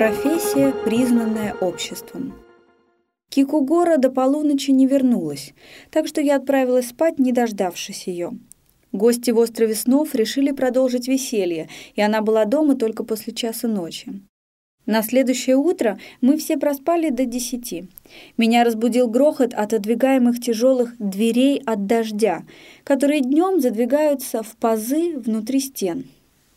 Профессия, признанная обществом. Кикугора до полуночи не вернулась, так что я отправилась спать, не дождавшись ее. Гости в острове снов решили продолжить веселье, и она была дома только после часа ночи. На следующее утро мы все проспали до десяти. Меня разбудил грохот отодвигаемых тяжелых дверей от дождя, которые днем задвигаются в пазы внутри стен.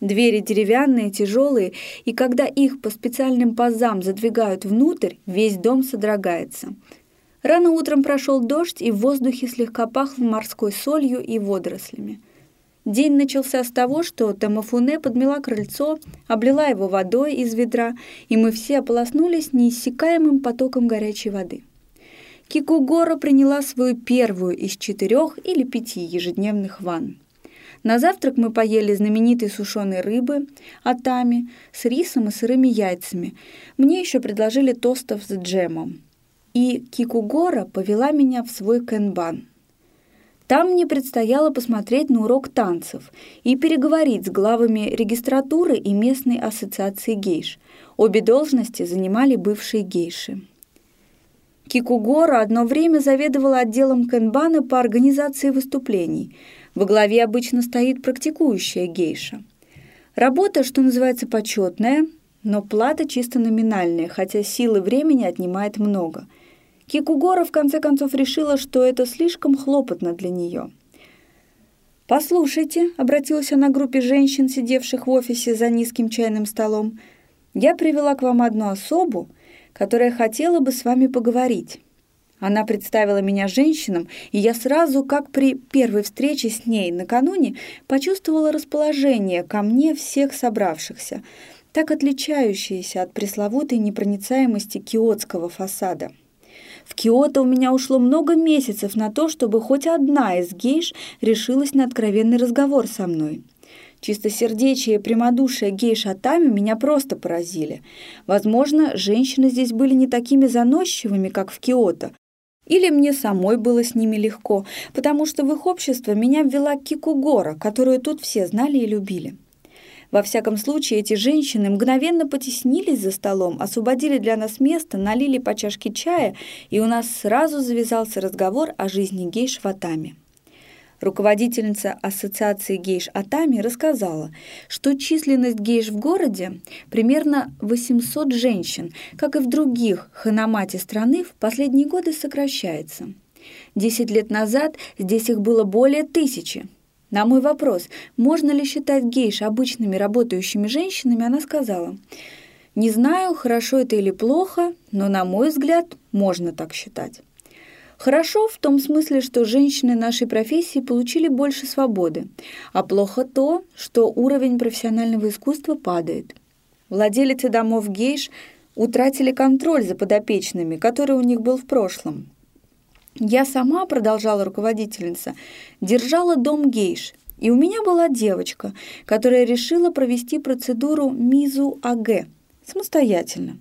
Двери деревянные, тяжелые, и когда их по специальным пазам задвигают внутрь, весь дом содрогается. Рано утром прошел дождь, и в воздухе слегка пахло морской солью и водорослями. День начался с того, что Тамафуне подмела крыльцо, облила его водой из ведра, и мы все ополоснулись неиссякаемым потоком горячей воды. Кикугора приняла свою первую из четырех или пяти ежедневных ванн. На завтрак мы поели знаменитой сушеной рыбы, атами, с рисом и сырыми яйцами. Мне еще предложили тостов с джемом. И Кикугора повела меня в свой кэнбан – там мне предстояло посмотреть на урок танцев и переговорить с главами регистратуры и местной ассоциации гейш. Обе должности занимали бывшие гейши. Кикугора одно время заведовала отделом Кенбана по организации выступлений. Во главе обычно стоит практикующая гейша. Работа, что называется, почетная, но плата чисто номинальная, хотя силы времени отнимает много – Кикугора в конце концов решила, что это слишком хлопотно для нее. «Послушайте», — обратилась она к группе женщин, сидевших в офисе за низким чайным столом, «я привела к вам одну особу, которая хотела бы с вами поговорить». Она представила меня женщинам, и я сразу, как при первой встрече с ней накануне, почувствовала расположение ко мне всех собравшихся, так отличающееся от пресловутой непроницаемости киотского фасада. В Киото у меня ушло много месяцев на то, чтобы хоть одна из гейш решилась на откровенный разговор со мной. Чистосердечие и прямодушие гейш Атами меня просто поразили. Возможно, женщины здесь были не такими заносчивыми, как в Киото, или мне самой было с ними легко, потому что в их общество меня ввела Кикугора, которую тут все знали и любили. Во всяком случае, эти женщины мгновенно потеснились за столом, освободили для нас место, налили по чашке чая, и у нас сразу завязался разговор о жизни гейш в Атаме. Руководительница Ассоциации гейш Атами рассказала, что численность гейш в городе примерно 800 женщин, как и в других ханамате страны, в последние годы сокращается. Десять лет назад здесь их было более тысячи. На мой вопрос, можно ли считать гейш обычными работающими женщинами, она сказала, «Не знаю, хорошо это или плохо, но, на мой взгляд, можно так считать». Хорошо в том смысле, что женщины нашей профессии получили больше свободы, а плохо то, что уровень профессионального искусства падает. Владелицы домов гейш утратили контроль за подопечными, который у них был в прошлом. Я сама, продолжала руководительница, держала дом гейш, и у меня была девочка, которая решила провести процедуру Мизу-АГ самостоятельно.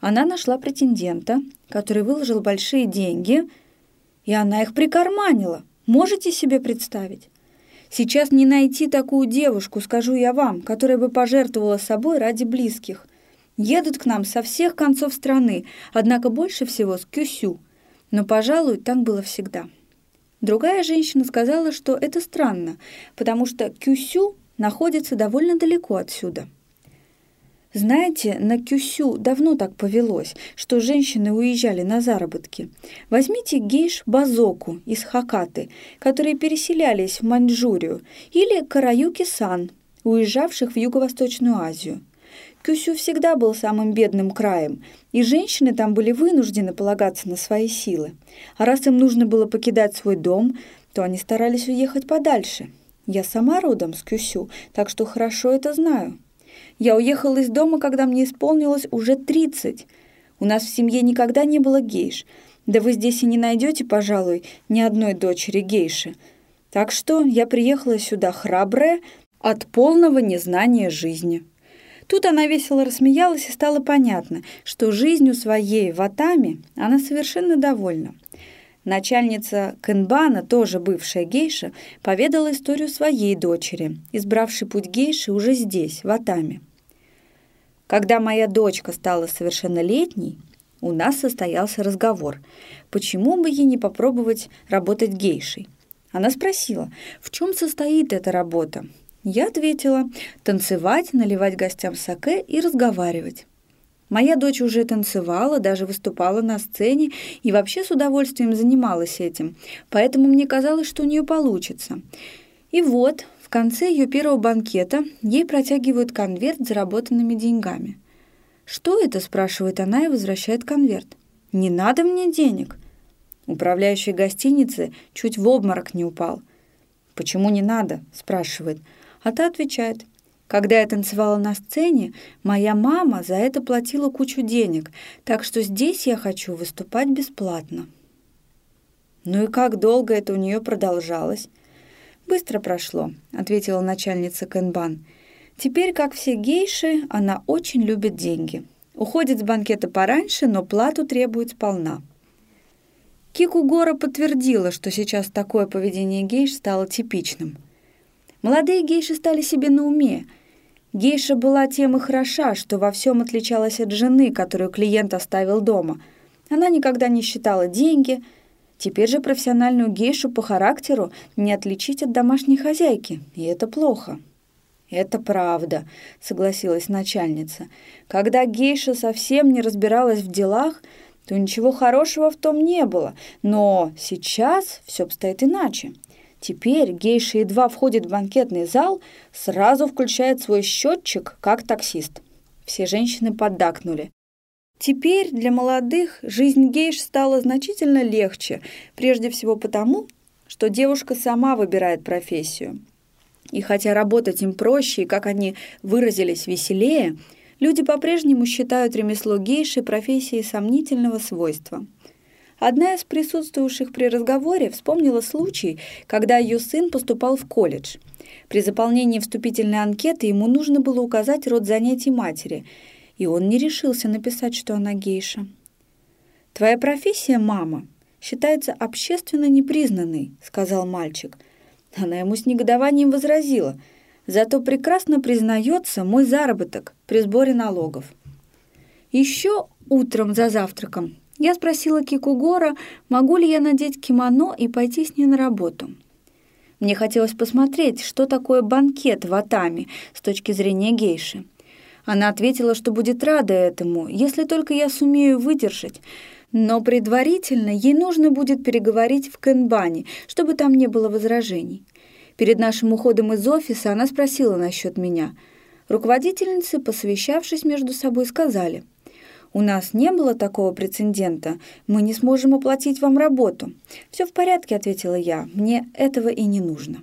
Она нашла претендента, который выложил большие деньги, и она их прикарманила. Можете себе представить? Сейчас не найти такую девушку, скажу я вам, которая бы пожертвовала собой ради близких. Едут к нам со всех концов страны, однако больше всего с Кюсю – но, пожалуй, так было всегда. Другая женщина сказала, что это странно, потому что Кюсю находится довольно далеко отсюда. Знаете, на Кюсю давно так повелось, что женщины уезжали на заработки. Возьмите гейш Базоку из Хакаты, которые переселялись в Маньчжурию, или Караюки-сан, уезжавших в Юго-Восточную Азию. Кюсю всегда был самым бедным краем, и женщины там были вынуждены полагаться на свои силы. А раз им нужно было покидать свой дом, то они старались уехать подальше. Я сама родом с Кюсю, так что хорошо это знаю. Я уехала из дома, когда мне исполнилось уже 30. У нас в семье никогда не было гейш. Да вы здесь и не найдете, пожалуй, ни одной дочери гейши. Так что я приехала сюда храбрая от полного незнания жизни». Тут она весело рассмеялась, и стало понятно, что жизнью своей в Атаме она совершенно довольна. Начальница Кенбана, тоже бывшая гейша, поведала историю своей дочери, избравшей путь гейши уже здесь, в Атаме. Когда моя дочка стала совершеннолетней, у нас состоялся разговор, почему бы ей не попробовать работать гейшей. Она спросила, в чем состоит эта работа. Я ответила, танцевать, наливать гостям саке и разговаривать. Моя дочь уже танцевала, даже выступала на сцене и вообще с удовольствием занималась этим, поэтому мне казалось, что у нее получится. И вот, в конце ее первого банкета ей протягивают конверт с заработанными деньгами. «Что это?» – спрашивает она и возвращает конверт. «Не надо мне денег». Управляющий гостиницы чуть в обморок не упал. «Почему не надо?» – спрашивает. А та отвечает – когда я танцевала на сцене, моя мама за это платила кучу денег, так что здесь я хочу выступать бесплатно. Ну и как долго это у нее продолжалось? Быстро прошло, ответила начальница Кэнбан. Теперь, как все гейши, она очень любит деньги. Уходит с банкета пораньше, но плату требует сполна. Кику Гора подтвердила, что сейчас такое поведение гейш стало типичным. Молодые гейши стали себе на уме – Гейша была тем и хороша, что во всем отличалась от жены, которую клиент оставил дома. Она никогда не считала деньги. Теперь же профессиональную гейшу по характеру не отличить от домашней хозяйки, и это плохо. «Это правда», — согласилась начальница. «Когда гейша совсем не разбиралась в делах, то ничего хорошего в том не было. Но сейчас все обстоит иначе. Теперь гейша едва входит в банкетный зал, сразу включает свой счетчик, как таксист. Все женщины поддакнули. Теперь для молодых жизнь гейш стала значительно легче, прежде всего потому, что девушка сама выбирает профессию. И хотя работать им проще и, как они выразились, веселее, люди по-прежнему считают ремесло гейши профессией сомнительного свойства – Одна из присутствующих при разговоре вспомнила случай, когда ее сын поступал в колледж. При заполнении вступительной анкеты ему нужно было указать род занятий матери, и он не решился написать, что она гейша. «Твоя профессия, мама, считается общественно непризнанной», — сказал мальчик. Она ему с негодованием возразила. «Зато прекрасно признается мой заработок при сборе налогов». Еще утром за завтраком я спросила Кикугора, могу ли я надеть кимоно и пойти с ней на работу. Мне хотелось посмотреть, что такое банкет в Атами с точки зрения гейши. Она ответила, что будет рада этому, если только я сумею выдержать, но предварительно ей нужно будет переговорить в Кенбане, чтобы там не было возражений. Перед нашим уходом из офиса она спросила насчет меня. Руководительницы, посовещавшись между собой, сказали – у нас не было такого прецедента. Мы не сможем оплатить вам работу». «Все в порядке», — ответила я. «Мне этого и не нужно».